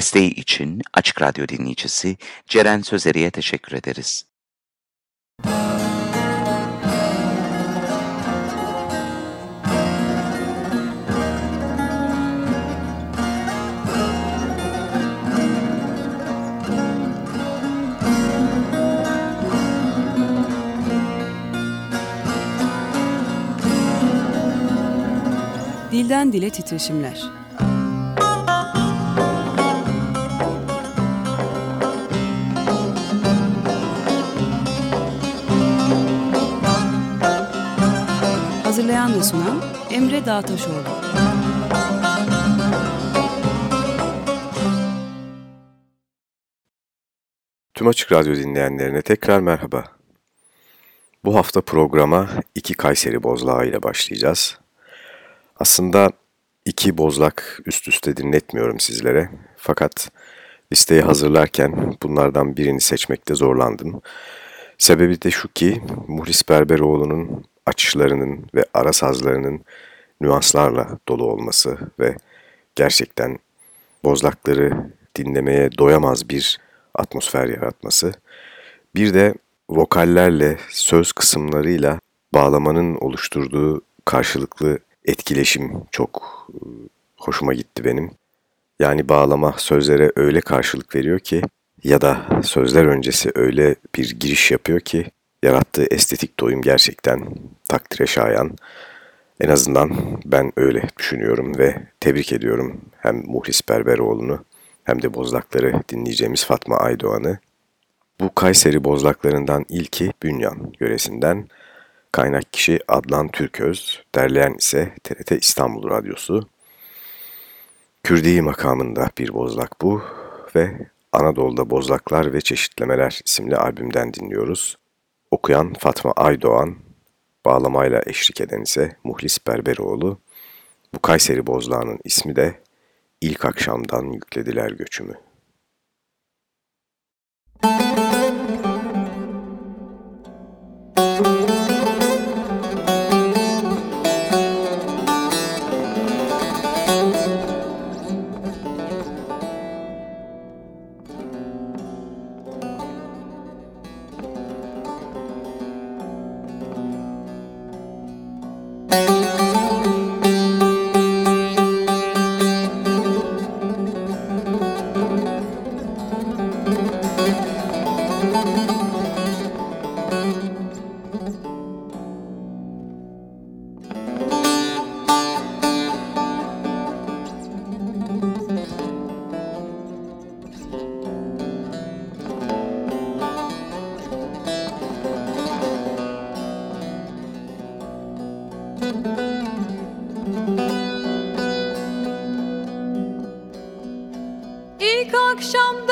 Desteği için Açık Radyo dinleyicisi Ceren Sözeri'ye teşekkür ederiz. Dilden Dile Titreşimler Hazırlayan ve sunan Emre Dağtaşoğlu. Tüm Açık Radyo dinleyenlerine tekrar merhaba. Bu hafta programa iki Kayseri Bozlağı ile başlayacağız. Aslında iki bozlak üst üste dinletmiyorum sizlere. Fakat listeyi hazırlarken bunlardan birini seçmekte zorlandım. Sebebi de şu ki Muhlis Berberoğlu'nun açışlarının ve ara sazlarının nüanslarla dolu olması ve gerçekten bozlakları dinlemeye doyamaz bir atmosfer yaratması. Bir de vokallerle, söz kısımlarıyla bağlamanın oluşturduğu karşılıklı etkileşim çok e, hoşuma gitti benim. Yani bağlama sözlere öyle karşılık veriyor ki ya da sözler öncesi öyle bir giriş yapıyor ki yarattığı estetik doyum gerçekten takdire şayan. En azından ben öyle düşünüyorum ve tebrik ediyorum hem Muhlis Berberoğlu'nu hem de bozlakları dinleyeceğimiz Fatma Aydoğan'ı. Bu Kayseri bozlaklarından ilki Bünyan yöresinden. Kaynak kişi Adnan Türköz, derleyen ise TRT İstanbul Radyosu. Kürdi makamında bir bozlak bu ve Anadolu'da Bozlaklar ve Çeşitlemeler isimli albümden dinliyoruz. Okuyan Fatma Aydoğan, bağlamayla eşlik eden ise Muhlis Berberoğlu. Bu Kayseri Bozlağı'nın ismi de İlk Akşamdan Yüklediler Göçümü. Ben ağlarım yavrum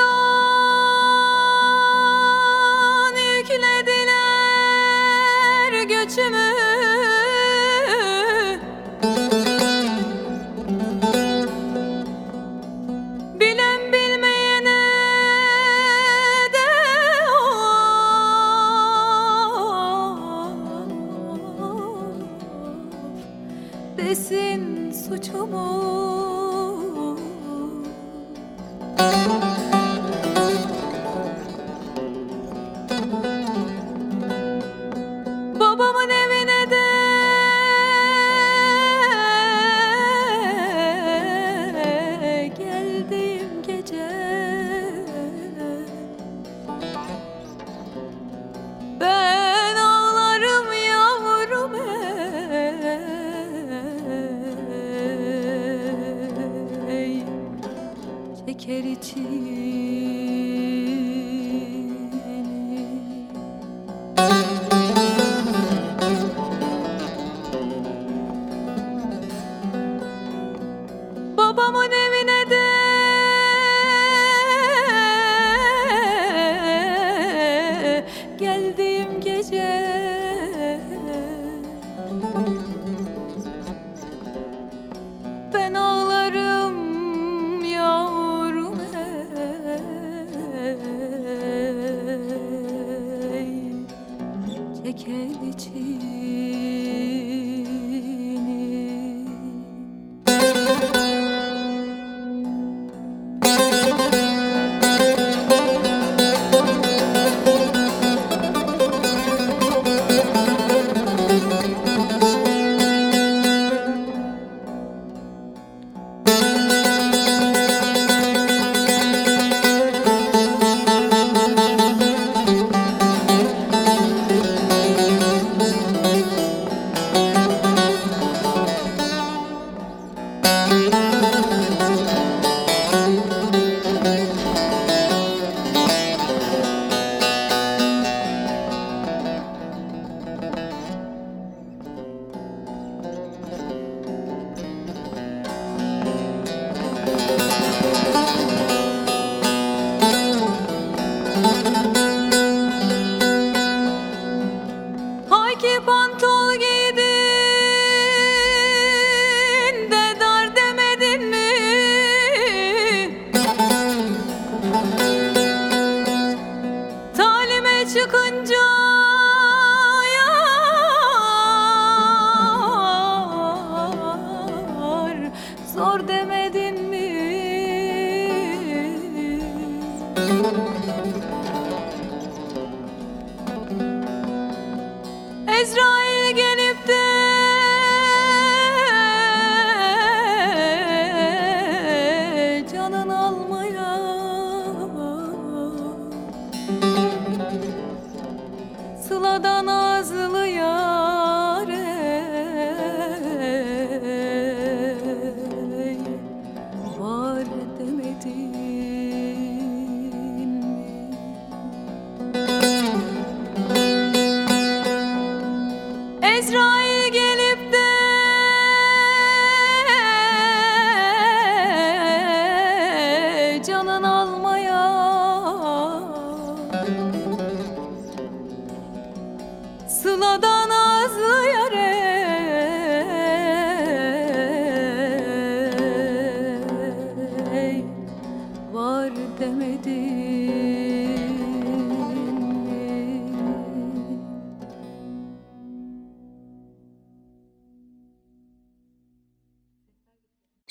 heykel için.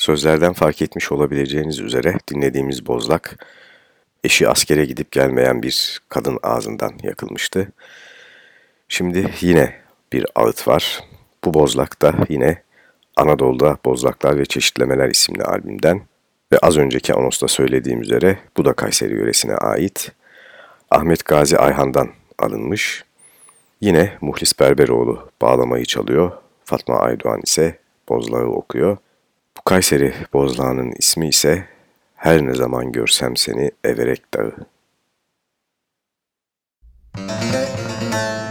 Sözlerden fark etmiş olabileceğiniz üzere dinlediğimiz bozlak eşi askere gidip gelmeyen bir kadın ağzından yakılmıştı. Şimdi yine bir ağıt var. Bu bozlak da yine Anadolu'da Bozlaklar ve Çeşitlemeler isimli albümden ve az önceki anosta söylediğim üzere bu da Kayseri yöresine ait. Ahmet Gazi Ayhan'dan alınmış. Yine Muhlis Berberoğlu bağlamayı çalıyor. Fatma Aydoğan ise bozlağı okuyor. Kayseri bozlağının ismi ise Her ne zaman görsem seni Everek Dağı. Her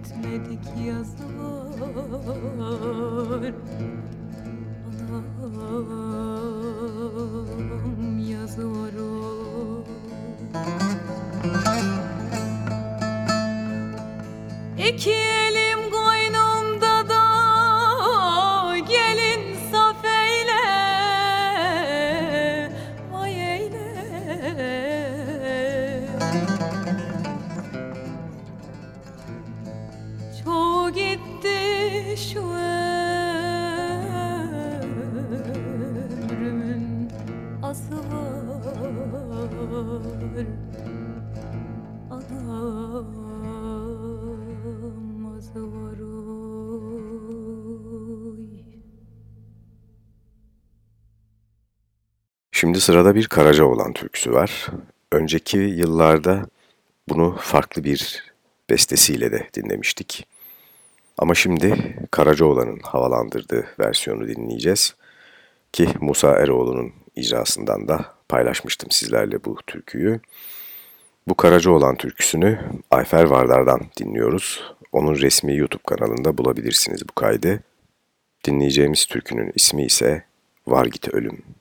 etmedik yazar Anam yazar o İki Şimdi sırada bir Karacaoğlan türküsü var. Önceki yıllarda bunu farklı bir bestesiyle de dinlemiştik. Ama şimdi Karacaoğlan'ın havalandırdığı versiyonu dinleyeceğiz. Ki Musa Eroğlu'nun icrasından da paylaşmıştım sizlerle bu türküyü. Bu Karacaoğlan türküsünü Ayfer Vardar'dan dinliyoruz. Onun resmi YouTube kanalında bulabilirsiniz bu kaydı. Dinleyeceğimiz türkünün ismi ise Var Git Ölüm.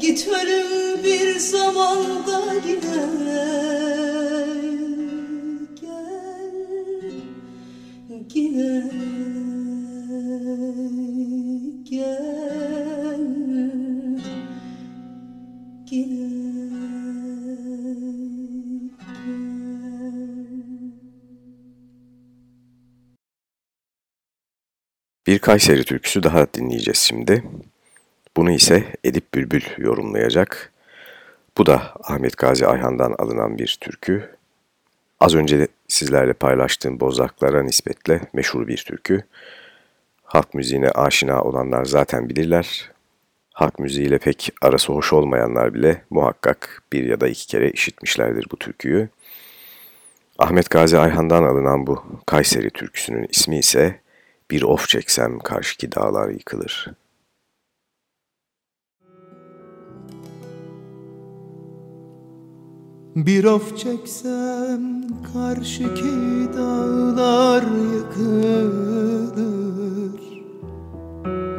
Git bir zamanda yine gel Yine gel Yine Bir Kayseri türküsü daha dinleyeceğiz şimdi. Bunu ise Edip Bülbül yorumlayacak. Bu da Ahmet Gazi Ayhan'dan alınan bir türkü. Az önce sizlerle paylaştığım bozaklara nispetle meşhur bir türkü. Halk müziğine aşina olanlar zaten bilirler. Halk müziğiyle pek arası hoş olmayanlar bile muhakkak bir ya da iki kere işitmişlerdir bu türküyü. Ahmet Gazi Ayhan'dan alınan bu Kayseri türküsünün ismi ise Bir Of Çeksem Karşıki Dağlar Yıkılır. Bir of çeksem karşıki dağlar yıkılır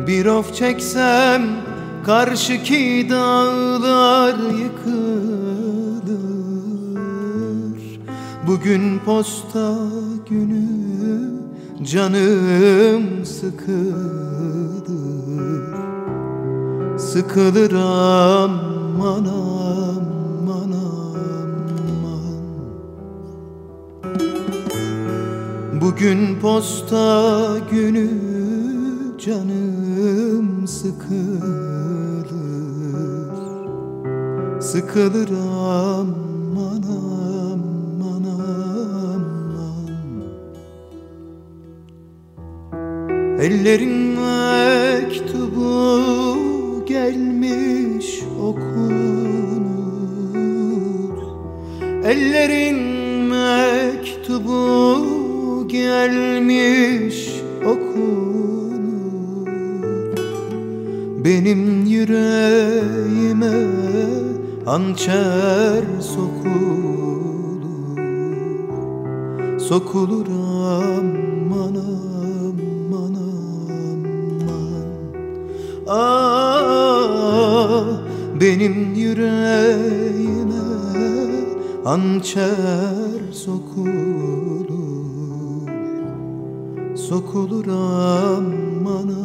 Bir of çeksem karşıki dağlar yıkılır Bugün posta günü canım sıkılır. Sıkılır aman aman Bugün posta günü canım sıkılır. Sıkılır aman aman aman Ellerin mektubu gelmiş okunur. Ellerin mektubu gelmiş okunur. Benim yüreğime hançer sokulur. Sokulur aman aman aman. Ah benim yüreğime hançer sokulur sokulur aman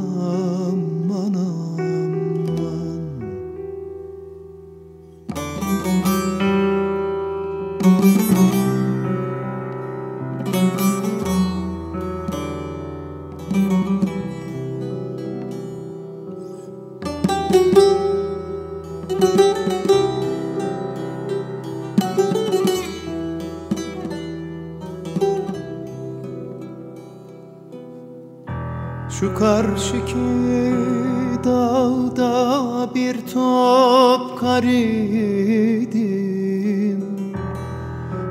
bir top kar idim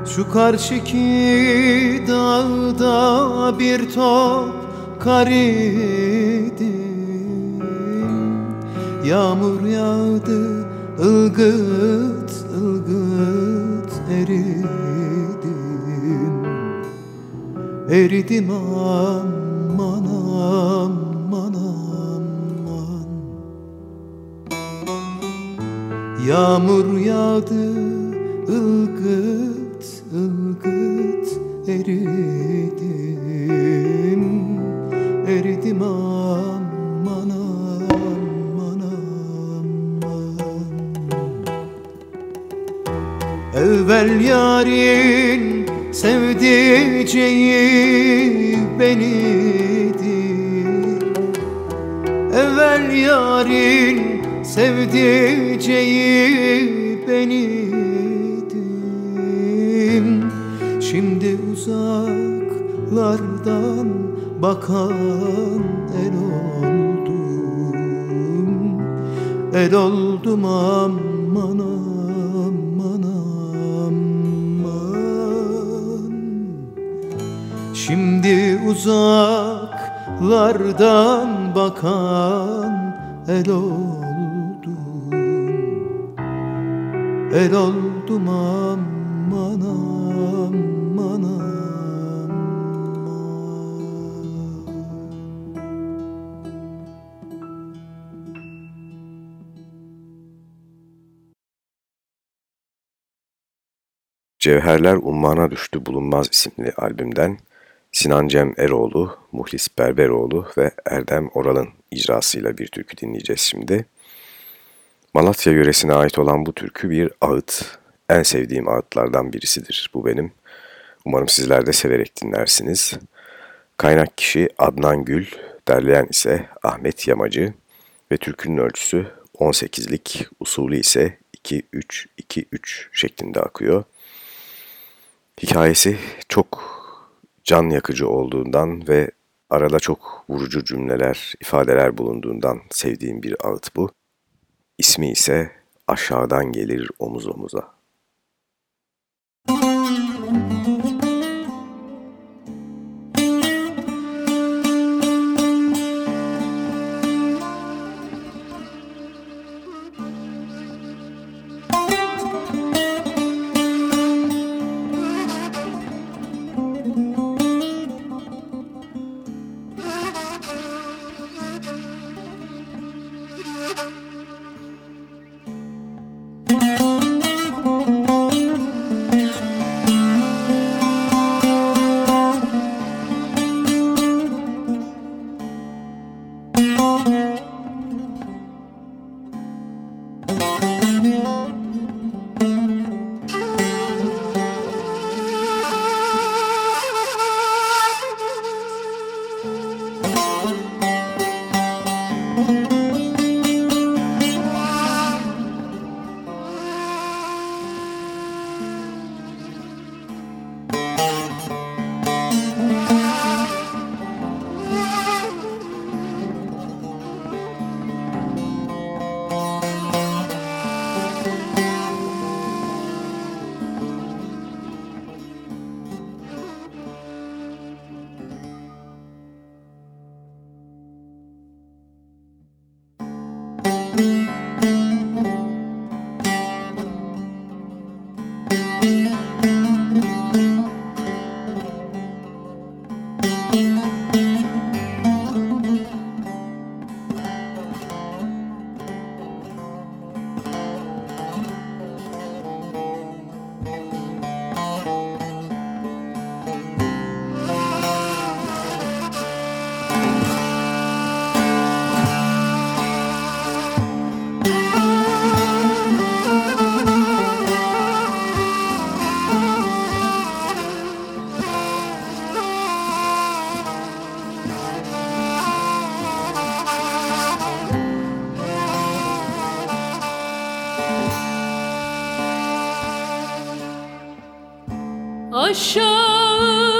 Şu karşıki dağda bir top kar idim Yağmur yağdı ılgıt ılgıt eridim. Eridim aman aman Yağmur yağdı ılgıt ılgıt eridim. Eridim aman aman aman Evvel yarin sevdiceği benidir. Evvel yarin sevdiceği benidim Şimdi uzaklardan bakan el oldum. El oldum aman aman aman. Şimdi uzaklardan bakan el oldum El oldum aman aman Cevherler Ummana Düştü Bulunmaz isimli albümden Sinan Cem Eroğlu, Muhlis Berberoğlu ve Erdem Oral'ın icrasıyla bir türkü dinleyeceğiz şimdi. Malatya yöresine ait olan bu türkü bir ağıt. En sevdiğim ağıtlardan birisidir bu benim. Umarım sizler de severek dinlersiniz. Kaynak kişi Adnan Gül, derleyen ise Ahmet Yamacı ve türkünün ölçüsü 18'lik, usulü ise 2-3-2-3 şeklinde akıyor. Hikayesi çok can yakıcı olduğundan ve arada çok vurucu cümleler, ifadeler bulunduğundan sevdiğim bir ağıt bu. İsmi ise Aşağıdan Gelir Omuz Omuza. Aşağıdan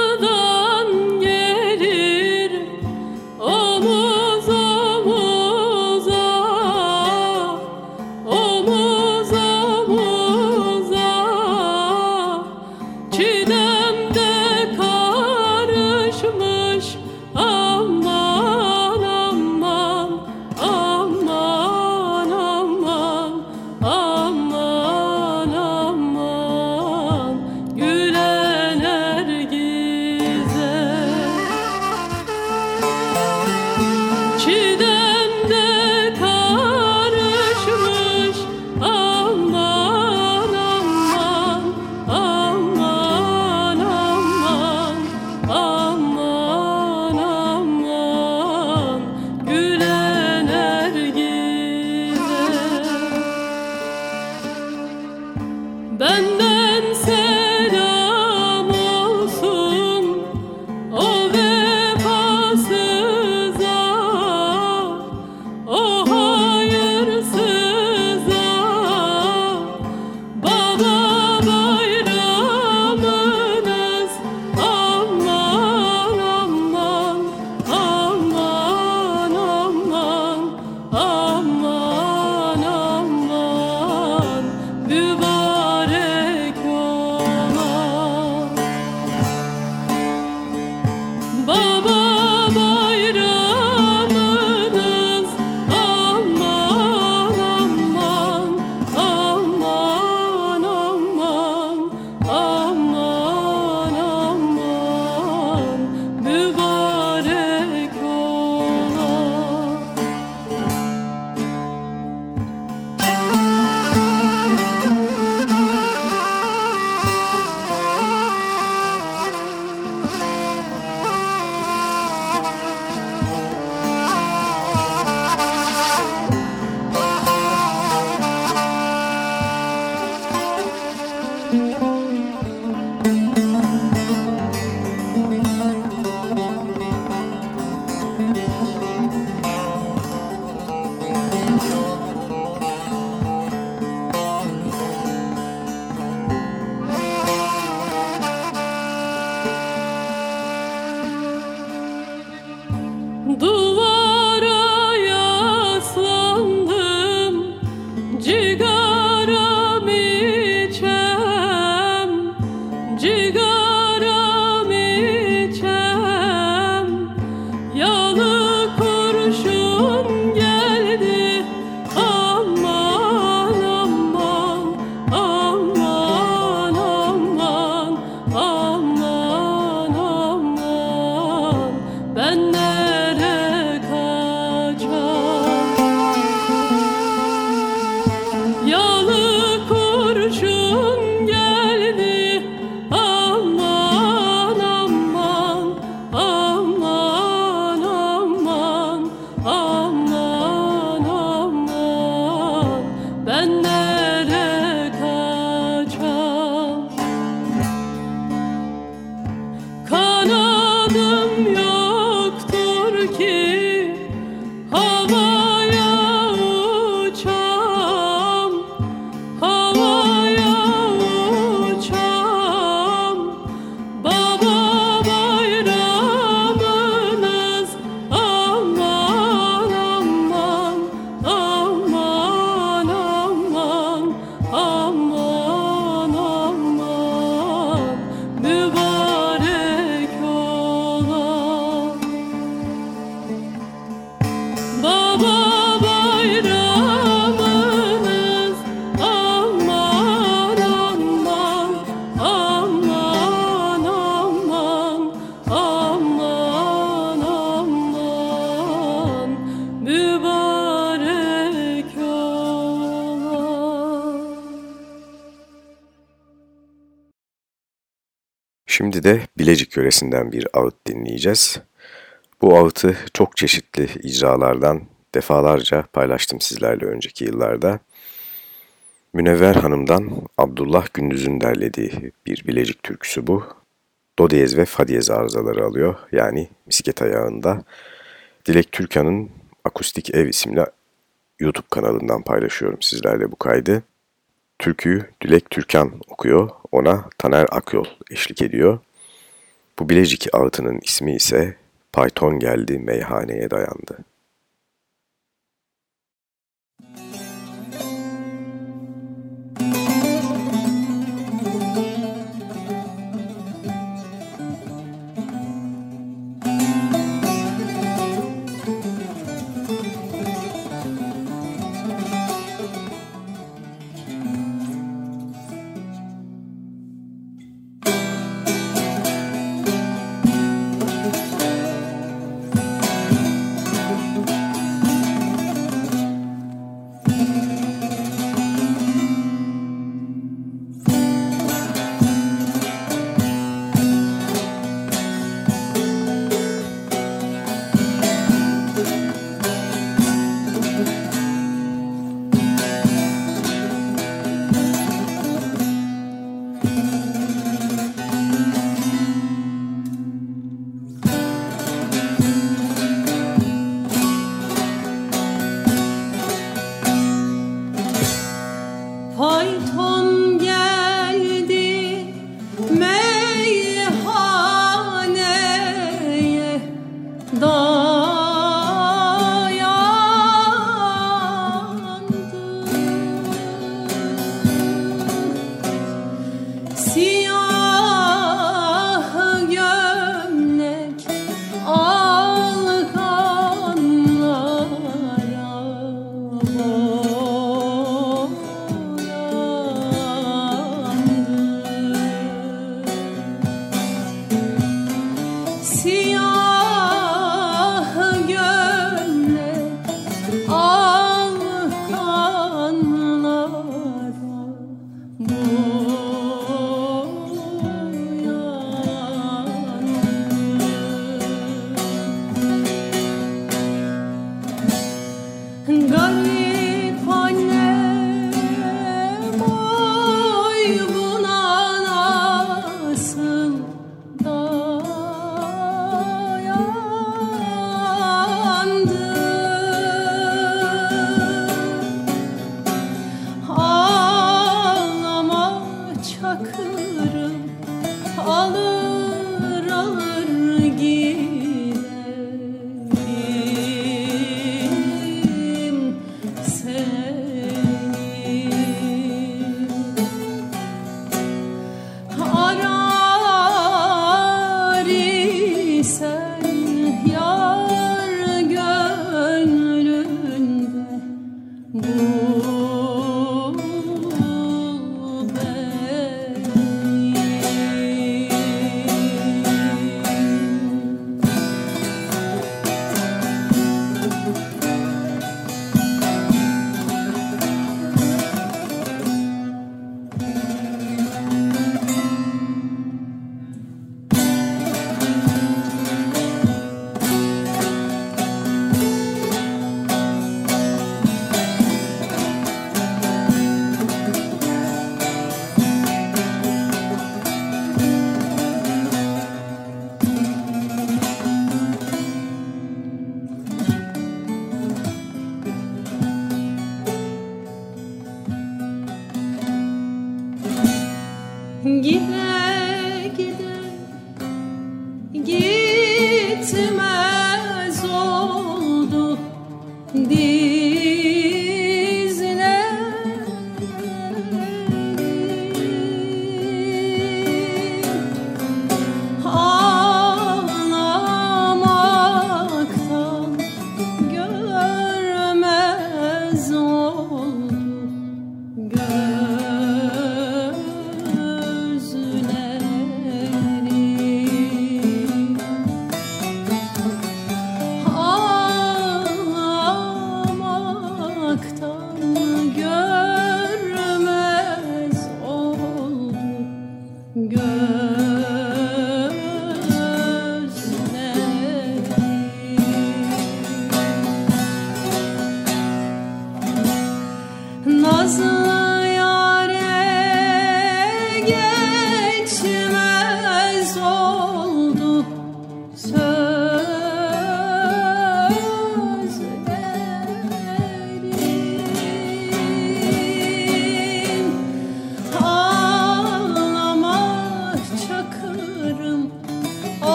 Yöresinden bir ağıt dinleyeceğiz. Bu ağıtı çok çeşitli icralardan defalarca paylaştım sizlerle önceki yıllarda. Münevver Hanım'dan Abdullah Gündüz'ün derlediği bir Bilecik türküsü bu. Do diyez ve fa diyez arızaları alıyor. Yani misket ayağında. Dilek Türkan'ın Akustik Ev isimli YouTube kanalından paylaşıyorum sizlerle bu kaydı. Türküyü Dilek Türkan okuyor, ona Taner Akyol eşlik ediyor. Bu Bilecik ağıtının ismi ise Python geldi meyhaneye dayandı.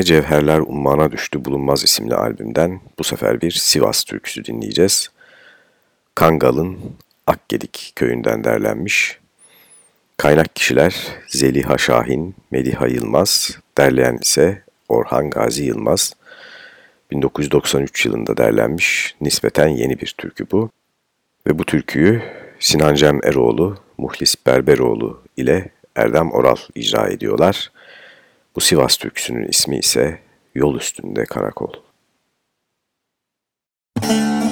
Yine Cevherler Ummana Düştü Bulunmaz isimli albümden bu sefer bir Sivas türküsü dinleyeceğiz. Kangal'ın Akgedik köyünden derlenmiş. Kaynak kişiler Zeliha Şahin, Mediha Yılmaz, derleyen ise Orhan Gazi Yılmaz. 1993 yılında derlenmiş nispeten yeni bir türkü bu. Ve bu türküyü Sinan Cem Eroğlu, Muhlis Berberoğlu ile Erdem Oral icra ediyorlar. Bu Sivas türküsünün ismi ise Yol Üstünde Karakol. Yol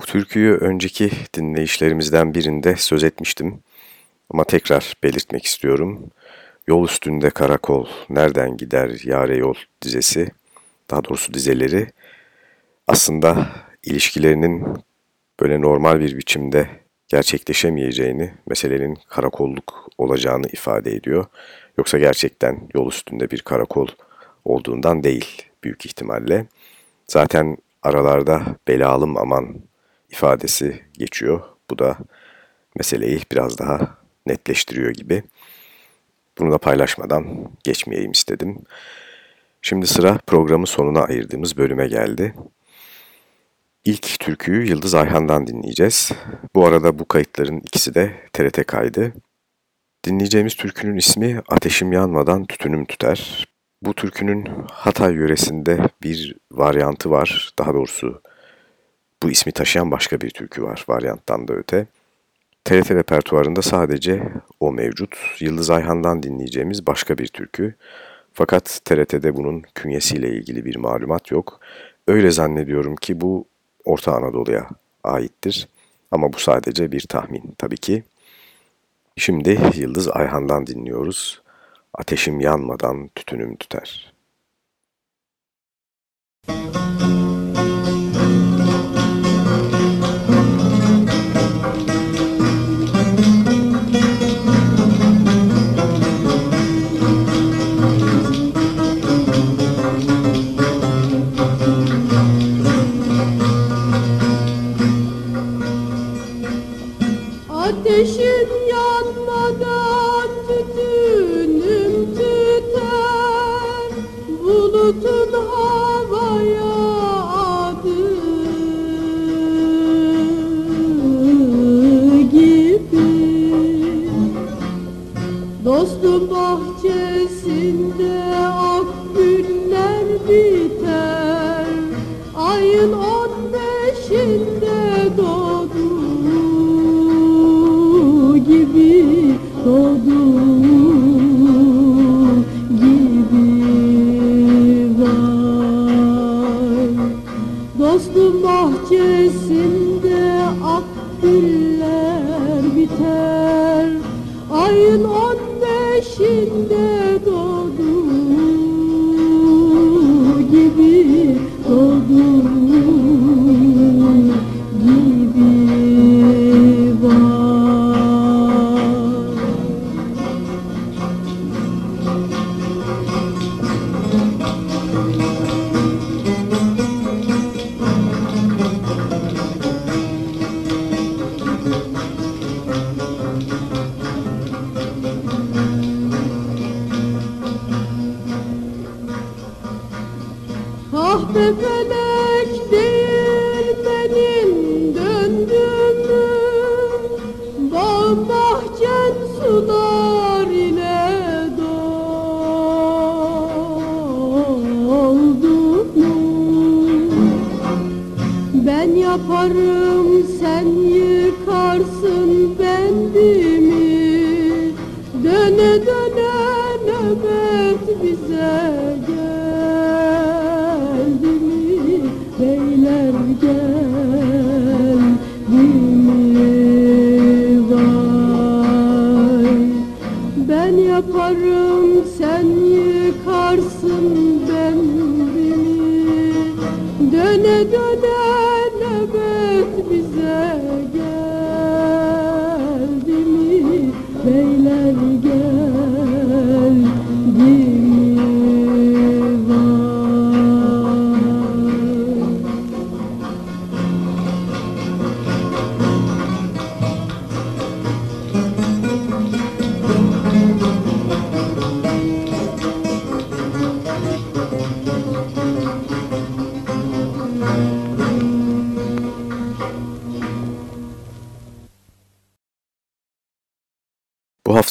Bu türküyü önceki dinleyişlerimizden birinde söz etmiştim ama tekrar belirtmek istiyorum. Yol üstünde karakol, nereden gider yare yol dizesi, daha doğrusu dizeleri aslında ilişkilerinin böyle normal bir biçimde gerçekleşemeyeceğini, meselenin karakolluk olacağını ifade ediyor. Yoksa gerçekten yol üstünde bir karakol olduğundan değil büyük ihtimalle. Zaten aralarda belalım aman ifadesi geçiyor. Bu da meseleyi biraz daha netleştiriyor gibi. Bunu da paylaşmadan geçmeyeyim istedim. Şimdi sıra programın sonuna ayırdığımız bölüme geldi. İlk türküyü Yıldız Ayhan'dan dinleyeceğiz. Bu arada bu kayıtların ikisi de TRT kaydı. Dinleyeceğimiz türkünün ismi Ateşim Yanmadan Tütünüm Tüter. Bu türkünün Hatay yöresinde bir varyantı var. Daha doğrusu bu ismi taşıyan başka bir türkü var varyanttan da öte. TRT repertuarında sadece o mevcut. Yıldız Ayhan'dan dinleyeceğimiz başka bir türkü. Fakat TRT'de bunun künyesiyle ilgili bir malumat yok. Öyle zannediyorum ki bu Orta Anadolu'ya aittir. Ama bu sadece bir tahmin tabii ki. Şimdi Yıldız Ayhan'dan dinliyoruz. Ateşim yanmadan tütünüm tüter. Ateşin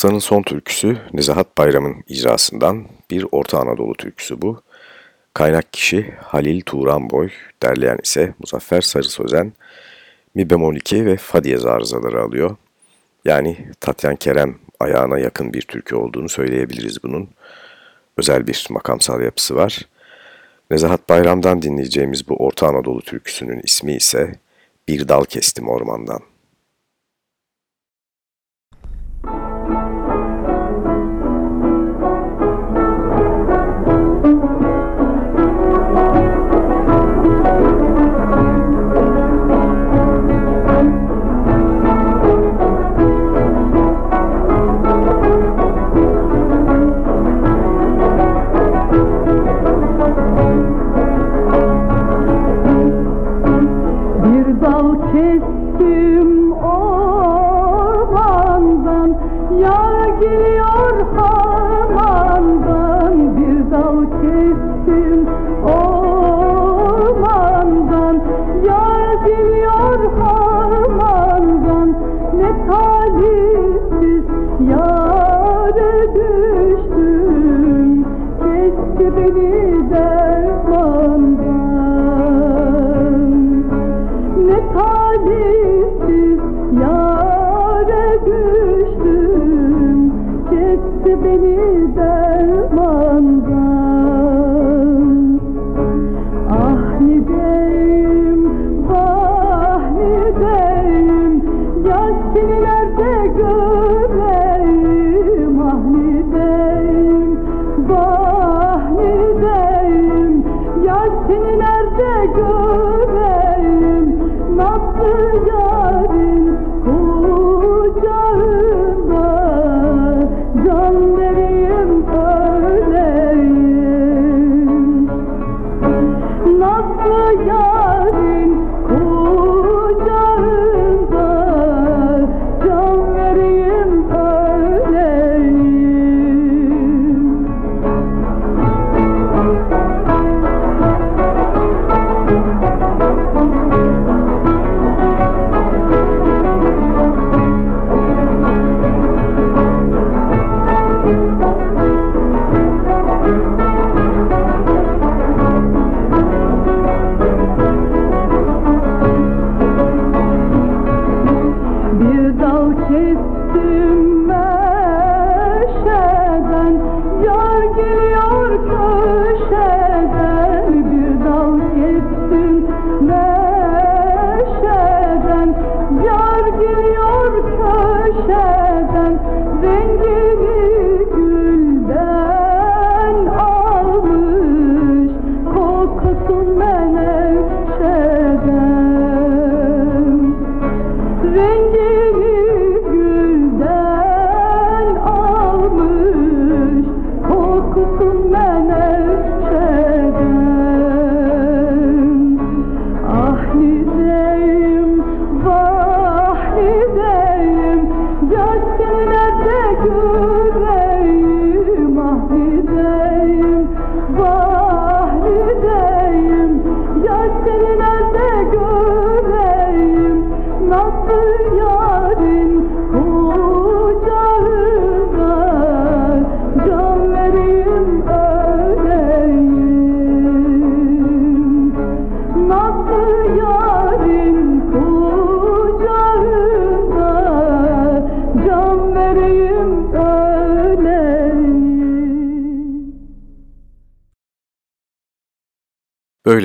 Bu haftanın son türküsü Nezahat Bayram'ın icrasından bir Orta Anadolu türküsü bu. Kaynak kişi Halil Turanboy, derleyen ise Muzaffer Sarı Sözen. mi bemol 2 ve fa diyez arızaları alıyor. Yani Tatyan Kerem ayağına yakın bir türkü olduğunu söyleyebiliriz bunun. Özel bir makamsal yapısı var. Nezahat Bayram'dan dinleyeceğimiz bu Orta Anadolu türküsünün ismi ise Bir Dal Kestim Ormandan.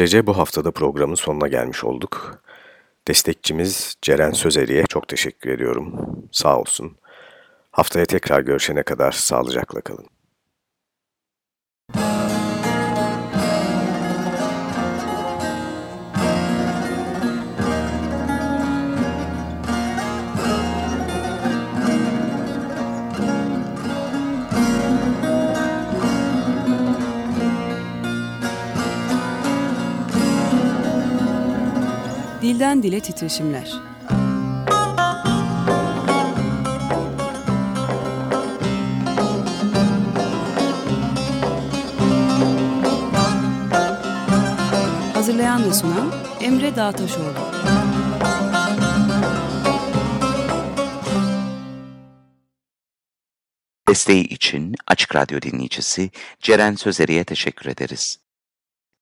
Böylece bu haftada programın sonuna gelmiş olduk. Destekçimiz Ceren Sözeri'ye çok teşekkür ediyorum. Sağ olsun. Haftaya tekrar görüşene kadar sağlıcakla kalın. Dilden dile titreşimler. Hazırlayan ve sunan Emre Dağtaşoğlu. Desteği için Açık Radyo dinleyicisi Ceren Sözeri'ye teşekkür ederiz.